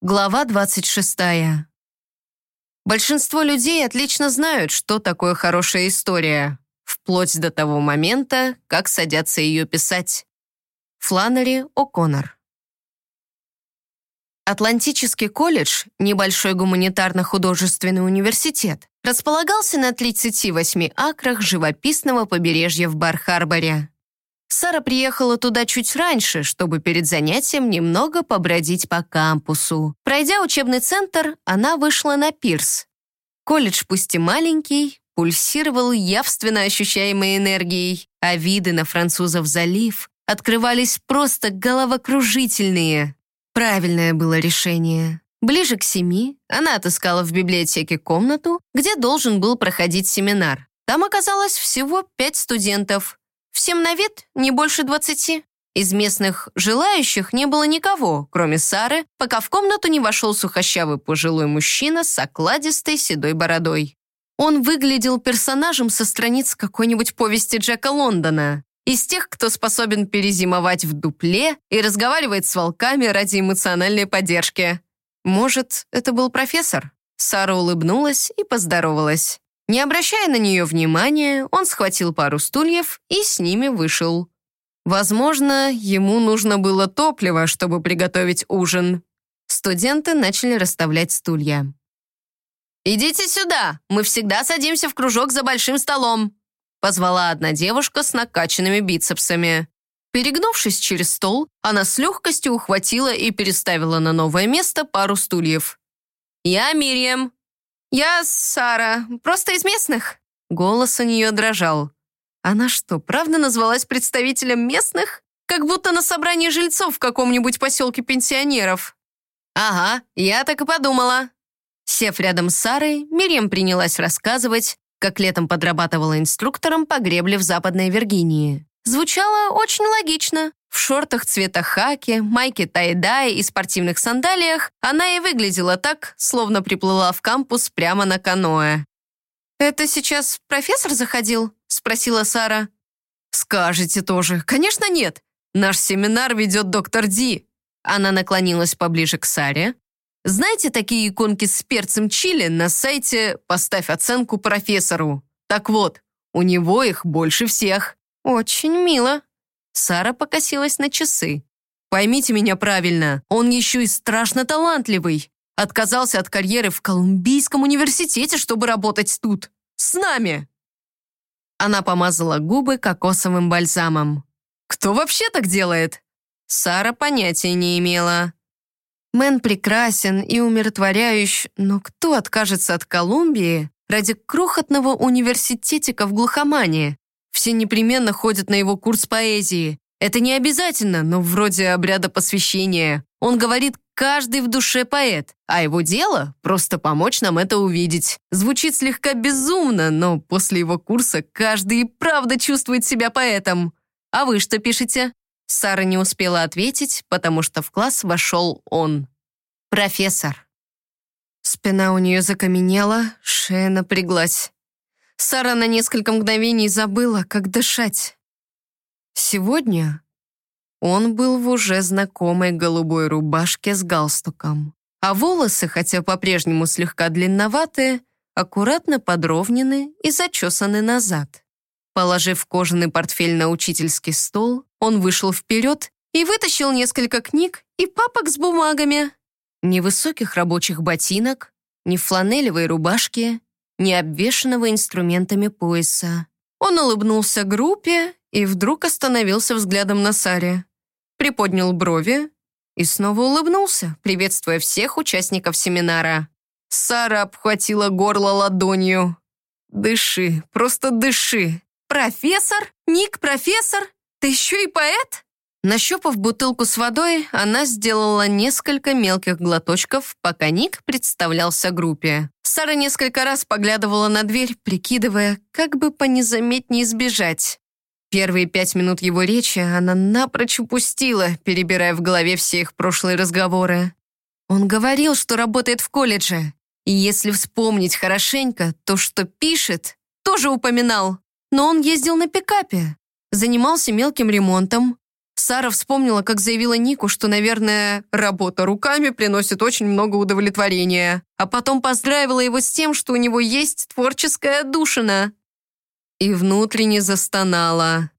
Глава 26. Большинство людей отлично знают, что такое хорошая история, вплоть до того момента, как садятся ее писать. Фланнери О'Коннор. Атлантический колледж, небольшой гуманитарно-художественный университет, располагался на 38 акрах живописного побережья в Бар-Харборе. Сара приехала туда чуть раньше, чтобы перед занятием немного побродить по кампусу. Пройдя учебный центр, она вышла на пирс. Колледж, пусть и маленький, пульсировал явственно ощущаемой энергией, а виды на французов залив открывались просто головокружительные. Правильное было решение. Ближе к семи она отыскала в библиотеке комнату, где должен был проходить семинар. Там оказалось всего пять студентов, Всем на вид не больше двадцати. Из местных желающих не было никого, кроме Сары, пока в комнату не вошел сухощавый пожилой мужчина с окладистой седой бородой. Он выглядел персонажем со страниц какой-нибудь повести Джека Лондона. Из тех, кто способен перезимовать в дупле и разговаривает с волками ради эмоциональной поддержки. Может, это был профессор? Сара улыбнулась и поздоровалась. Не обращая на нее внимания, он схватил пару стульев и с ними вышел. Возможно, ему нужно было топливо, чтобы приготовить ужин. Студенты начали расставлять стулья. «Идите сюда, мы всегда садимся в кружок за большим столом», позвала одна девушка с накачанными бицепсами. Перегнувшись через стол, она с легкостью ухватила и переставила на новое место пару стульев. «Я Мирием, «Я Сара, просто из местных». Голос у нее дрожал. Она что, правда назвалась представителем местных? Как будто на собрании жильцов в каком-нибудь поселке пенсионеров. «Ага, я так и подумала». Сев рядом с Сарой, Мирьям принялась рассказывать, как летом подрабатывала инструктором по гребле в Западной Виргинии. Звучало очень логично. В шортах цвета хаки, майке тайдай и спортивных сандалиях она и выглядела так, словно приплыла в кампус прямо на каноэ. «Это сейчас профессор заходил?» — спросила Сара. «Скажете тоже. Конечно, нет. Наш семинар ведет доктор Ди». Она наклонилась поближе к Саре. «Знаете такие иконки с перцем чили на сайте «Поставь оценку профессору»? Так вот, у него их больше всех». «Очень мило», Сара покосилась на часы. «Поймите меня правильно, он еще и страшно талантливый. Отказался от карьеры в Колумбийском университете, чтобы работать тут. С нами!» Она помазала губы кокосовым бальзамом. «Кто вообще так делает?» Сара понятия не имела. Мэн прекрасен и умиротворяющ, но кто откажется от Колумбии ради крохотного университетика в глухомане? Все непременно ходят на его курс поэзии. Это не обязательно, но вроде обряда посвящения. Он говорит, каждый в душе поэт, а его дело — просто помочь нам это увидеть. Звучит слегка безумно, но после его курса каждый и правда чувствует себя поэтом. А вы что пишете? Сара не успела ответить, потому что в класс вошел он. Профессор. Спина у нее закаменела, шея напряглась. Сара на несколько мгновений забыла, как дышать. Сегодня он был в уже знакомой голубой рубашке с галстуком, а волосы, хотя по-прежнему слегка длинноватые, аккуратно подровнены и зачесаны назад. Положив кожаный портфель на учительский стол, он вышел вперед и вытащил несколько книг и папок с бумагами. Ни высоких рабочих ботинок, ни фланелевой рубашки, ни обвешанного инструментами пояса. Он улыбнулся группе и вдруг остановился взглядом на Саре. Приподнял брови и снова улыбнулся, приветствуя всех участников семинара. Сара обхватила горло ладонью. «Дыши, просто дыши. Профессор? Ник профессор? Ты еще и поэт?» Нащупав бутылку с водой, она сделала несколько мелких глоточков, пока Ник представлялся группе. Сара несколько раз поглядывала на дверь, прикидывая, как бы понезаметнее избежать. Первые пять минут его речи она напрочь упустила, перебирая в голове все их прошлые разговоры. Он говорил, что работает в колледже. И если вспомнить хорошенько, то, что пишет, тоже упоминал. Но он ездил на пикапе, занимался мелким ремонтом, Сара вспомнила, как заявила Нику, что, наверное, работа руками приносит очень много удовлетворения, а потом поздравила его с тем, что у него есть творческая душина. И внутренне застонала.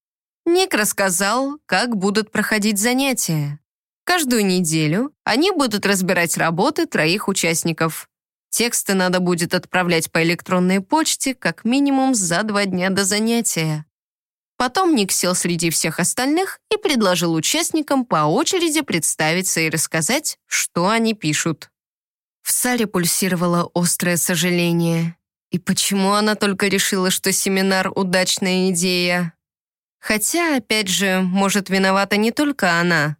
Ник рассказал, как будут проходить занятия. Каждую неделю они будут разбирать работы троих участников. Тексты надо будет отправлять по электронной почте как минимум за два дня до занятия. Потом Ник сел среди всех остальных и предложил участникам по очереди представиться и рассказать, что они пишут. В Саре пульсировало острое сожаление. И почему она только решила, что семинар — удачная идея? Хотя, опять же, может, виновата не только она.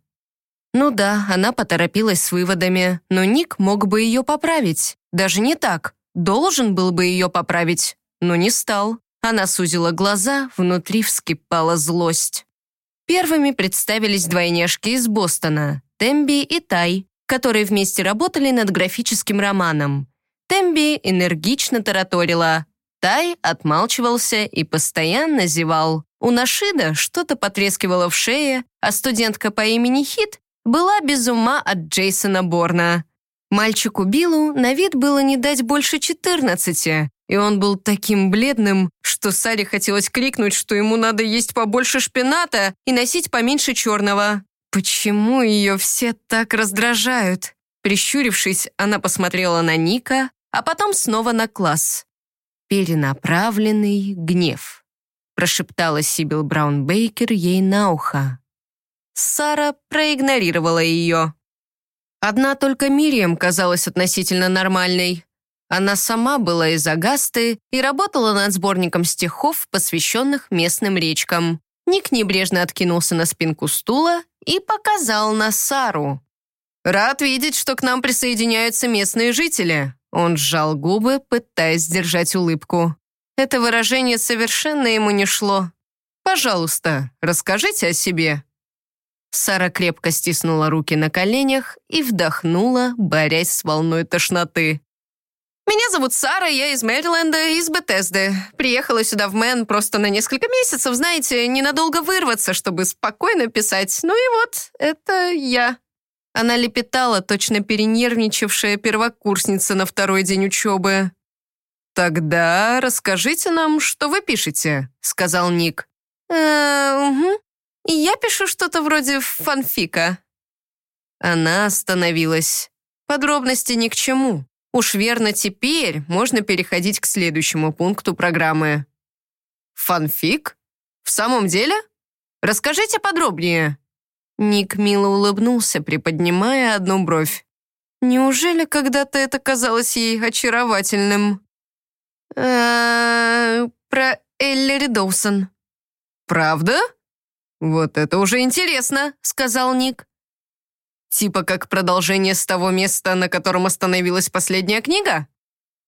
Ну да, она поторопилась с выводами, но Ник мог бы ее поправить. Даже не так. Должен был бы ее поправить, но не стал. Она сузила глаза, внутри вскипала злость. Первыми представились двойняшки из Бостона, Темби и Тай, которые вместе работали над графическим романом. Темби энергично тараторила, Тай отмалчивался и постоянно зевал. У Нашида что-то потрескивало в шее, а студентка по имени Хит была без ума от Джейсона Борна. Мальчику Биллу на вид было не дать больше 14, и он был таким бледным, что Саре хотелось крикнуть, что ему надо есть побольше шпината и носить поменьше черного. Почему ее все так раздражают? Прищурившись, она посмотрела на Ника, а потом снова на класс. «Перенаправленный гнев», прошептала Сибил Браун Бейкер ей на ухо. Сара проигнорировала ее. Одна только Мириам казалась относительно нормальной. Она сама была из Агасты и работала над сборником стихов, посвященных местным речкам. Ник небрежно откинулся на спинку стула и показал на Сару. «Рад видеть, что к нам присоединяются местные жители». Он сжал губы, пытаясь сдержать улыбку. Это выражение совершенно ему не шло. «Пожалуйста, расскажите о себе». Сара крепко стиснула руки на коленях и вдохнула, борясь с волной тошноты. «Меня зовут Сара, я из Мэриленда, из Бетезды. Приехала сюда в Мэн просто на несколько месяцев, знаете, ненадолго вырваться, чтобы спокойно писать. Ну и вот, это я». Она лепетала, точно перенервничавшая первокурсница на второй день учебы. «Тогда расскажите нам, что вы пишете», — сказал Ник. «Э, угу. Я пишу что-то вроде фанфика». Она остановилась. Подробности ни к чему. Уж верно, теперь можно переходить к следующему пункту программы. «Фанфик? В самом деле? Расскажите подробнее». Ник мило улыбнулся, приподнимая одну бровь. Неужели когда-то это казалось ей очаровательным? «Э про Эллири Доусон». «Правда? Вот это уже интересно», — сказал Ник. Типа как продолжение с того места, на котором остановилась последняя книга?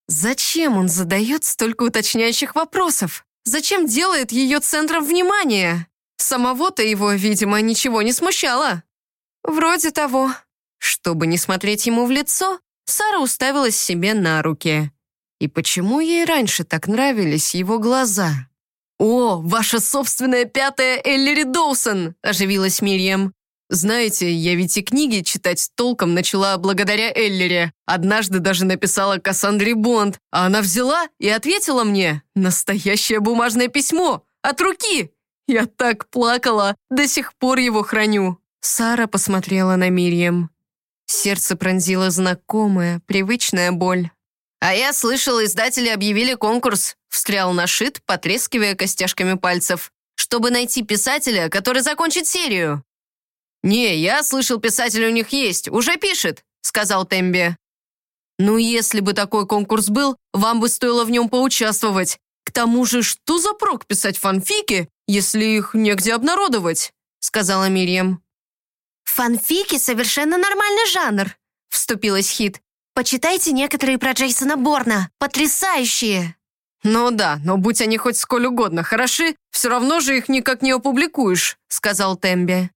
Зачем он задает столько уточняющих вопросов? Зачем делает ее центром внимания? Самого-то его, видимо, ничего не смущало. Вроде того. Чтобы не смотреть ему в лицо, Сара уставилась себе на руки. И почему ей раньше так нравились его глаза? «О, ваша собственная пятая Эллири Доусон!» – оживилась Мирьям. Знаете, я ведь и книги читать толком начала благодаря Эллере. Однажды даже написала Кассандре Бонд, а она взяла и ответила мне «Настоящее бумажное письмо! От руки!» Я так плакала, до сих пор его храню. Сара посмотрела на Мирьям. Сердце пронзила знакомая, привычная боль. «А я слышал, издатели объявили конкурс», — встрял Нашит, потрескивая костяшками пальцев, «чтобы найти писателя, который закончит серию». «Не, я слышал, писатель у них есть, уже пишет», — сказал Темби. «Ну, если бы такой конкурс был, вам бы стоило в нем поучаствовать. К тому же, что за прок писать фанфики, если их негде обнародовать?» — сказала Мирьям. «Фанфики — совершенно нормальный жанр», — вступилась Хит. «Почитайте некоторые про Джейсона Борна. Потрясающие!» «Ну да, но будь они хоть сколь угодно хороши, все равно же их никак не опубликуешь», — сказал Темби.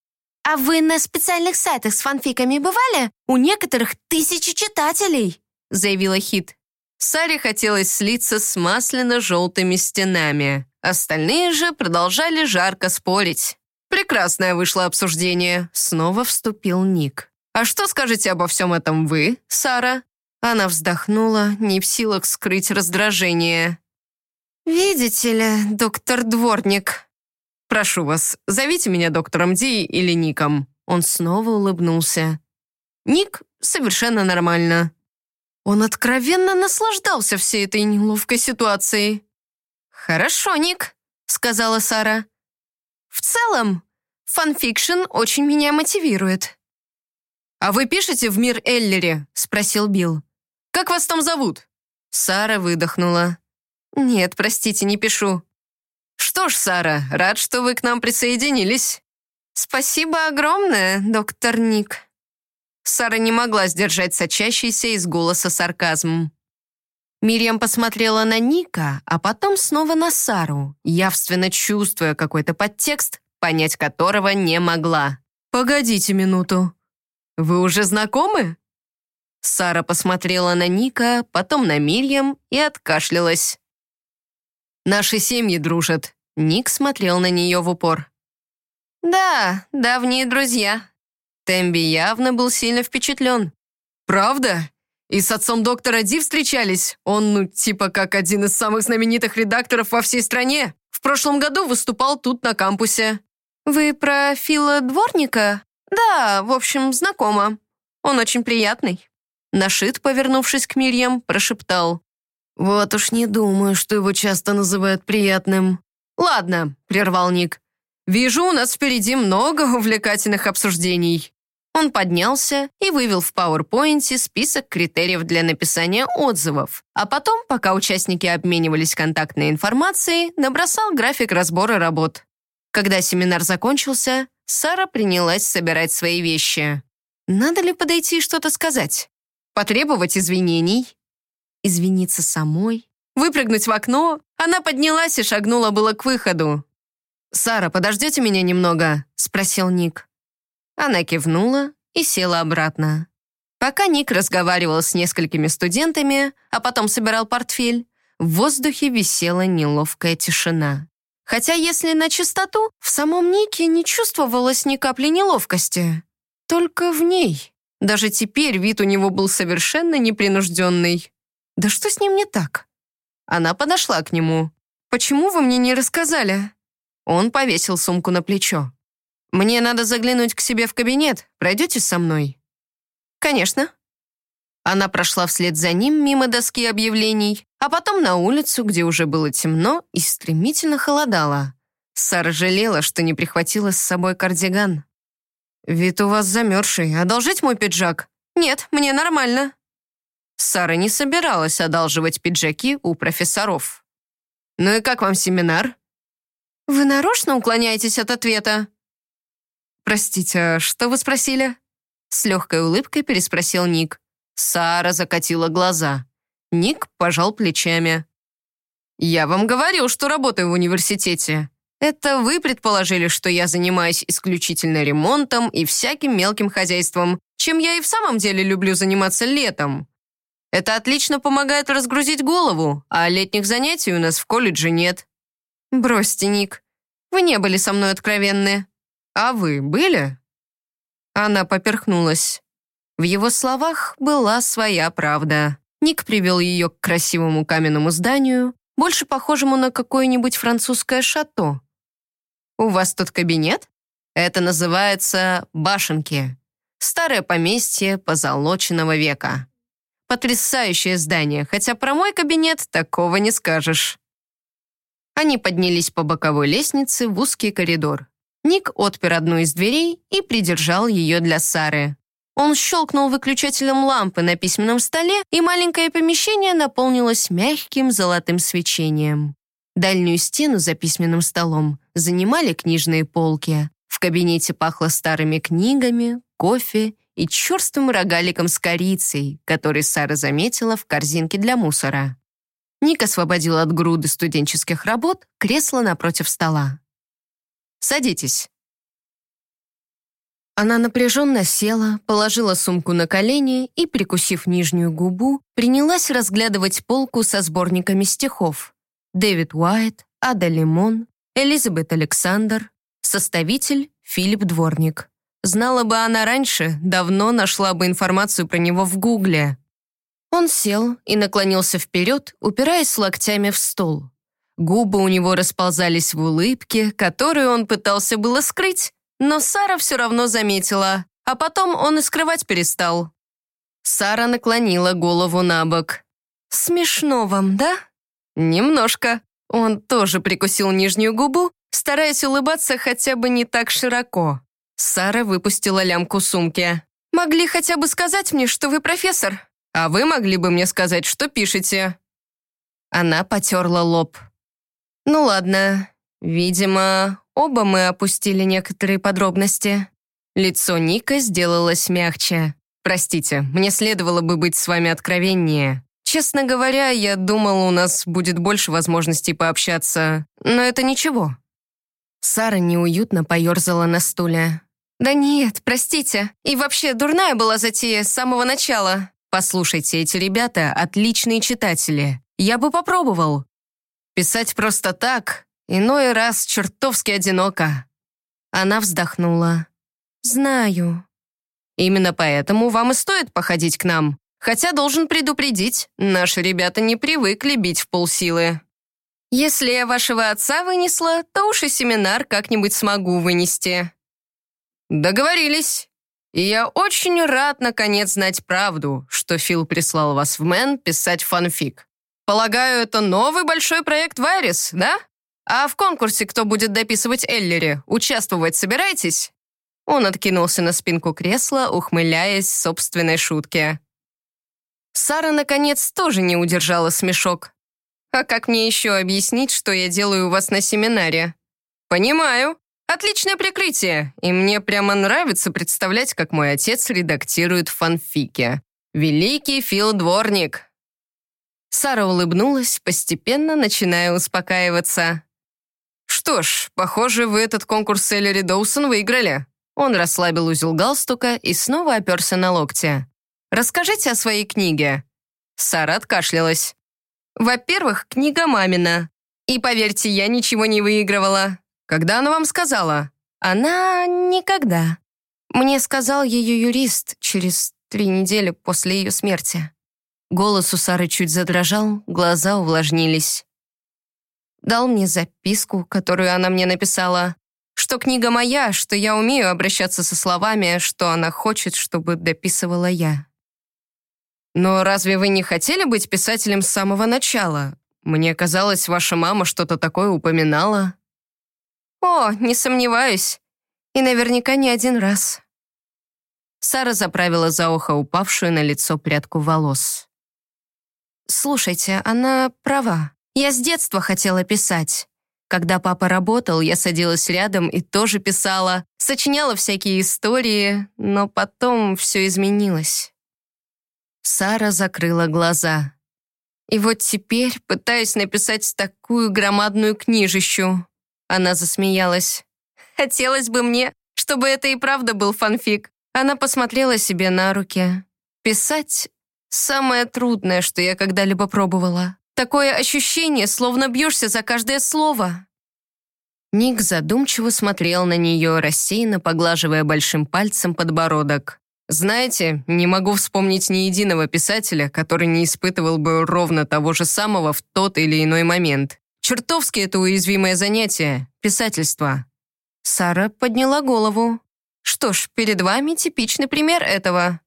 «А вы на специальных сайтах с фанфиками бывали? У некоторых тысячи читателей!» заявила Хит. Саре хотелось слиться с масляно-желтыми стенами. Остальные же продолжали жарко спорить. Прекрасное вышло обсуждение. Снова вступил Ник. А что скажете обо всем этом вы, Сара? Она вздохнула, не в силах скрыть раздражение. «Видите ли, доктор Дворник...» «Прошу вас, зовите меня доктором Ди или Ником». Он снова улыбнулся. Ник совершенно нормально. Он откровенно наслаждался всей этой неловкой ситуацией. «Хорошо, Ник», — сказала Сара. «В целом, фанфикшн очень меня мотивирует». «А вы пишете в «Мир Эллере»?» — спросил Билл. «Как вас там зовут?» Сара выдохнула. «Нет, простите, не пишу». «Что ж, Сара, рад, что вы к нам присоединились». «Спасибо огромное, доктор Ник». Сара не могла сдержать сочащийся из голоса сарказм. Мириам посмотрела на Ника, а потом снова на Сару, явственно чувствуя какой-то подтекст, понять которого не могла. «Погодите минуту. Вы уже знакомы?» Сара посмотрела на Ника, потом на Мирьям и откашлялась. «Наши семьи дружат». Ник смотрел на нее в упор. «Да, давние друзья», Темби явно был сильно впечатлен. «Правда? И с отцом доктора Ди встречались? Он, ну, типа как один из самых знаменитых редакторов во всей стране. В прошлом году выступал тут, на кампусе». «Вы про Фила Дворника?» «Да, в общем, знакомо. Он очень приятный». Нашит, повернувшись к Мирьям, прошептал. «Вот уж не думаю, что его часто называют приятным». «Ладно», — прервал Ник. «Вижу, у нас впереди много увлекательных обсуждений». Он поднялся и вывел в PowerPoint список критериев для написания отзывов, а потом, пока участники обменивались контактной информацией, набросал график разбора работ. Когда семинар закончился, Сара принялась собирать свои вещи. Надо ли подойти и что-то сказать? Потребовать извинений? Извиниться самой? Выпрыгнуть в окно? Она поднялась и шагнула было к выходу. «Сара, подождете меня немного?» — спросил Ник. Она кивнула и села обратно. Пока Ник разговаривал с несколькими студентами, а потом собирал портфель, в воздухе висела неловкая тишина. Хотя, если на чистоту, в самом Нике не чувствовалось ни капли неловкости. Только в ней. Даже теперь вид у него был совершенно непринужденный. Да что с ним не так? Она подошла к нему. «Почему вы мне не рассказали?» Он повесил сумку на плечо. «Мне надо заглянуть к себе в кабинет. Пройдете со мной?» «Конечно». Она прошла вслед за ним мимо доски объявлений, а потом на улицу, где уже было темно и стремительно холодало. Сара жалела, что не прихватила с собой кардиган. «Вид у вас замерзший. Одолжить мой пиджак?» «Нет, мне нормально». Сара не собиралась одалживать пиджаки у профессоров. «Ну и как вам семинар?» «Вы нарочно уклоняетесь от ответа?» «Простите, а что вы спросили?» С легкой улыбкой переспросил Ник. Сара закатила глаза. Ник пожал плечами. «Я вам говорил, что работаю в университете. Это вы предположили, что я занимаюсь исключительно ремонтом и всяким мелким хозяйством, чем я и в самом деле люблю заниматься летом. Это отлично помогает разгрузить голову, а летних занятий у нас в колледже нет». «Бросьте, Ник. Вы не были со мной откровенны». «А вы были?» Она поперхнулась. В его словах была своя правда. Ник привел ее к красивому каменному зданию, больше похожему на какое-нибудь французское шато. «У вас тут кабинет?» «Это называется башенки. Старое поместье позолоченного века. Потрясающее здание, хотя про мой кабинет такого не скажешь». Они поднялись по боковой лестнице в узкий коридор. Ник отпер одну из дверей и придержал ее для Сары. Он щелкнул выключателем лампы на письменном столе, и маленькое помещение наполнилось мягким золотым свечением. Дальнюю стену за письменным столом занимали книжные полки. В кабинете пахло старыми книгами, кофе и черствым рогаликом с корицей, который Сара заметила в корзинке для мусора. Ник освободил от груды студенческих работ кресло напротив стола. Садитесь». Она напряженно села, положила сумку на колени и, прикусив нижнюю губу, принялась разглядывать полку со сборниками стихов. Дэвид Уайт, Ада Лимон, Элизабет Александр. Составитель Филипп Дворник. Знала бы она раньше, давно нашла бы информацию про него в Гугле. Он сел и наклонился вперед, упираясь локтями в стол. Губы у него расползались в улыбке, которую он пытался было скрыть, но Сара все равно заметила, а потом он и скрывать перестал. Сара наклонила голову на бок. «Смешно вам, да?» «Немножко». Он тоже прикусил нижнюю губу, стараясь улыбаться хотя бы не так широко. Сара выпустила лямку сумки. «Могли хотя бы сказать мне, что вы профессор, а вы могли бы мне сказать, что пишете». Она потерла лоб. «Ну ладно, видимо, оба мы опустили некоторые подробности». Лицо Ника сделалось мягче. «Простите, мне следовало бы быть с вами откровеннее. Честно говоря, я думал, у нас будет больше возможностей пообщаться, но это ничего». Сара неуютно поерзала на стуле. «Да нет, простите. И вообще, дурная была затея с самого начала. Послушайте, эти ребята — отличные читатели. Я бы попробовал. Писать просто так, иной раз чертовски одиноко». Она вздохнула. «Знаю». «Именно поэтому вам и стоит походить к нам. Хотя должен предупредить, наши ребята не привыкли бить в полсилы. Если я вашего отца вынесла, то уж и семинар как-нибудь смогу вынести». «Договорились. И я очень рад, наконец, знать правду, что Фил прислал вас в Мэн писать фанфик. Полагаю, это новый большой проект Вайрис, да? А в конкурсе кто будет дописывать Эллери, участвовать собираетесь?» Он откинулся на спинку кресла, ухмыляясь собственной шутке. Сара, наконец, тоже не удержала смешок. «А как мне еще объяснить, что я делаю у вас на семинаре?» «Понимаю. Отличное прикрытие, и мне прямо нравится представлять, как мой отец редактирует фанфики. Великий Фил Дворник. Сара улыбнулась, постепенно начиная успокаиваться. «Что ж, похоже, вы этот конкурс Эллири Доусон выиграли». Он расслабил узел галстука и снова оперся на локте. «Расскажите о своей книге». Сара откашлялась. «Во-первых, книга мамина. И поверьте, я ничего не выигрывала. Когда она вам сказала?» «Она никогда. Мне сказал ее юрист через три недели после ее смерти». Голос у Сары чуть задрожал, глаза увлажнились. Дал мне записку, которую она мне написала, что книга моя, что я умею обращаться со словами, что она хочет, чтобы дописывала я. «Но разве вы не хотели быть писателем с самого начала? Мне казалось, ваша мама что-то такое упоминала». «О, не сомневаюсь. И наверняка не один раз». Сара заправила за ухо упавшую на лицо прядку волос. «Слушайте, она права. Я с детства хотела писать. Когда папа работал, я садилась рядом и тоже писала, сочиняла всякие истории, но потом все изменилось». Сара закрыла глаза. «И вот теперь пытаюсь написать такую громадную книжищу. Она засмеялась. «Хотелось бы мне, чтобы это и правда был фанфик». Она посмотрела себе на руки. «Писать — самое трудное, что я когда-либо пробовала. Такое ощущение, словно бьешься за каждое слово». Ник задумчиво смотрел на нее, рассеянно поглаживая большим пальцем подбородок. «Знаете, не могу вспомнить ни единого писателя, который не испытывал бы ровно того же самого в тот или иной момент. Чертовски это уязвимое занятие — писательство». Сара подняла голову. «Что ж, перед вами типичный пример этого.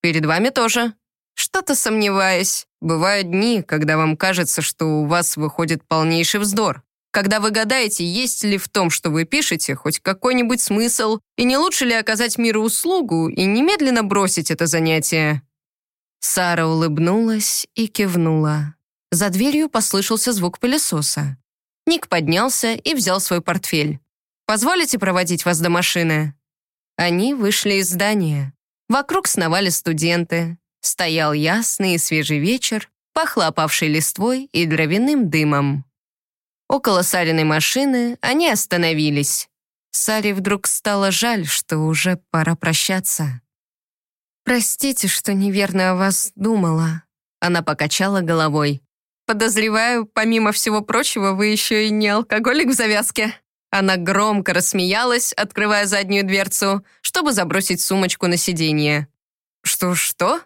Перед вами тоже. Что-то сомневаюсь. Бывают дни, когда вам кажется, что у вас выходит полнейший вздор. Когда вы гадаете, есть ли в том, что вы пишете, хоть какой-нибудь смысл, и не лучше ли оказать миру услугу и немедленно бросить это занятие». Сара улыбнулась и кивнула. За дверью послышался звук пылесоса. Ник поднялся и взял свой портфель. «Позволите проводить вас до машины?» Они вышли из здания. Вокруг сновали студенты. Стоял ясный и свежий вечер, пахло опавшей листвой и дровяным дымом. Около Сариной машины они остановились. Саре вдруг стало жаль, что уже пора прощаться. «Простите, что неверно о вас думала». Она покачала головой. Подозреваю, помимо всего прочего, вы еще и не алкоголик в завязке». Она громко рассмеялась, открывая заднюю дверцу, чтобы забросить сумочку на сиденье. «Что-что?»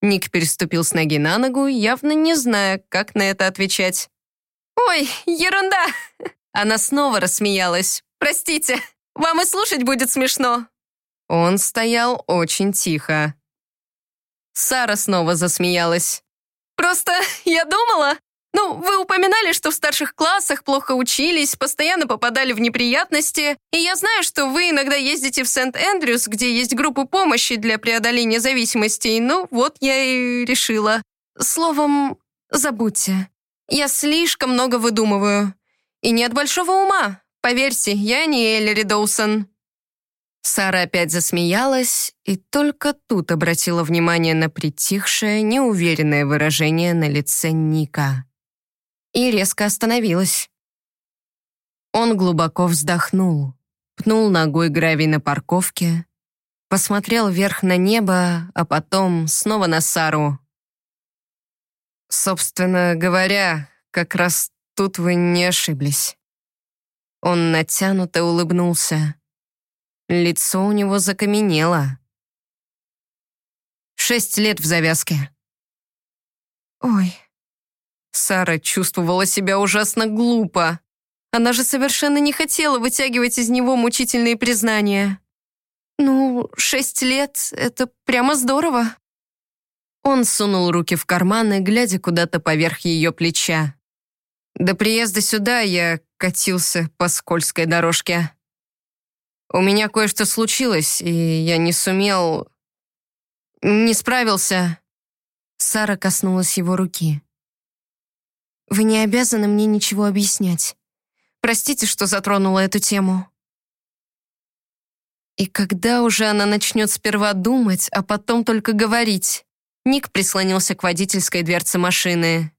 Ник переступил с ноги на ногу, явно не зная, как на это отвечать. «Ой, ерунда!» Она снова рассмеялась. «Простите, вам и слушать будет смешно». Он стоял очень тихо. Сара снова засмеялась. «Просто я думала, ну, вы упоминали, что в старших классах плохо учились, постоянно попадали в неприятности, и я знаю, что вы иногда ездите в Сент-Эндрюс, где есть группы помощи для преодоления зависимостей, ну, вот я и решила. Словом, забудьте. Я слишком много выдумываю. И не от большого ума. Поверьте, я не Эллири Доусон». Сара опять засмеялась и только тут обратила внимание на притихшее, неуверенное выражение на лице Ника и резко остановилась. Он глубоко вздохнул, пнул ногой гравий на парковке, посмотрел вверх на небо, а потом снова на Сару. «Собственно говоря, как раз тут вы не ошиблись». Он натянуто улыбнулся. Лицо у него закаменело. Шесть лет в завязке. «Ой», Сара чувствовала себя ужасно глупо. Она же совершенно не хотела вытягивать из него мучительные признания. «Ну, шесть лет — это прямо здорово». Он сунул руки в карманы, глядя куда-то поверх ее плеча. До приезда сюда я катился по скользкой дорожке. У меня кое-что случилось, и я не сумел... Не справился. Сара коснулась его руки. Вы не обязаны мне ничего объяснять. Простите, что затронула эту тему. И когда уже она начнет сперва думать, а потом только говорить? Ник прислонился к водительской дверце машины.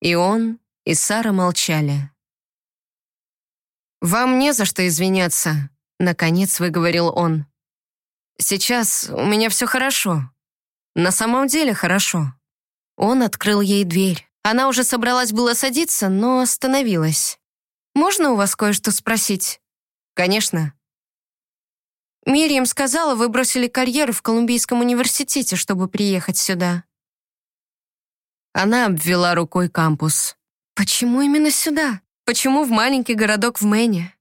И он, и Сара молчали. «Вам не за что извиняться», — наконец выговорил он. «Сейчас у меня все хорошо. На самом деле хорошо». Он открыл ей дверь. Она уже собралась было садиться, но остановилась. «Можно у вас кое-что спросить?» «Конечно». Мирием сказала, вы бросили карьеру в Колумбийском университете, чтобы приехать сюда. Она обвела рукой кампус. «Почему именно сюда? Почему в маленький городок в Мэне?»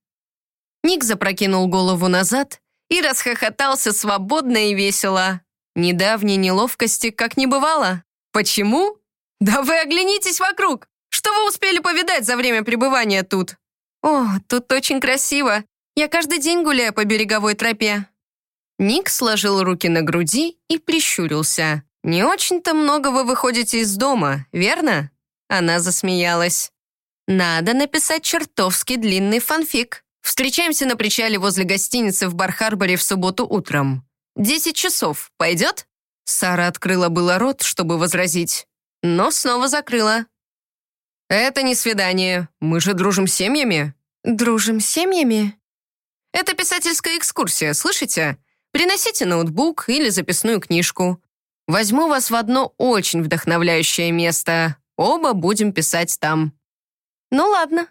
Ник запрокинул голову назад и расхохотался свободно и весело. Недавней неловкости как не бывало. Почему? «Да вы оглянитесь вокруг! Что вы успели повидать за время пребывания тут?» «О, тут очень красиво. Я каждый день гуляю по береговой тропе». Ник сложил руки на груди и прищурился. «Не очень-то много вы выходите из дома, верно?» Она засмеялась. «Надо написать чертовски длинный фанфик. Встречаемся на причале возле гостиницы в Бар-Харборе в субботу утром. Десять часов. Пойдет?» Сара открыла было рот, чтобы возразить, но снова закрыла. «Это не свидание. Мы же дружим семьями». «Дружим семьями?» «Это писательская экскурсия, слышите? Приносите ноутбук или записную книжку. Возьму вас в одно очень вдохновляющее место. Оба будем писать там». «Ну ладно»,